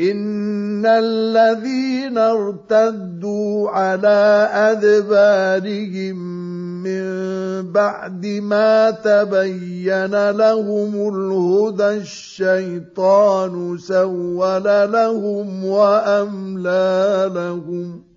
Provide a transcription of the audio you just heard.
ان الذين ارتدوا على ادبارهم من بعد ما تبين لهم الهدى الشيطان سول لهم واملى لهم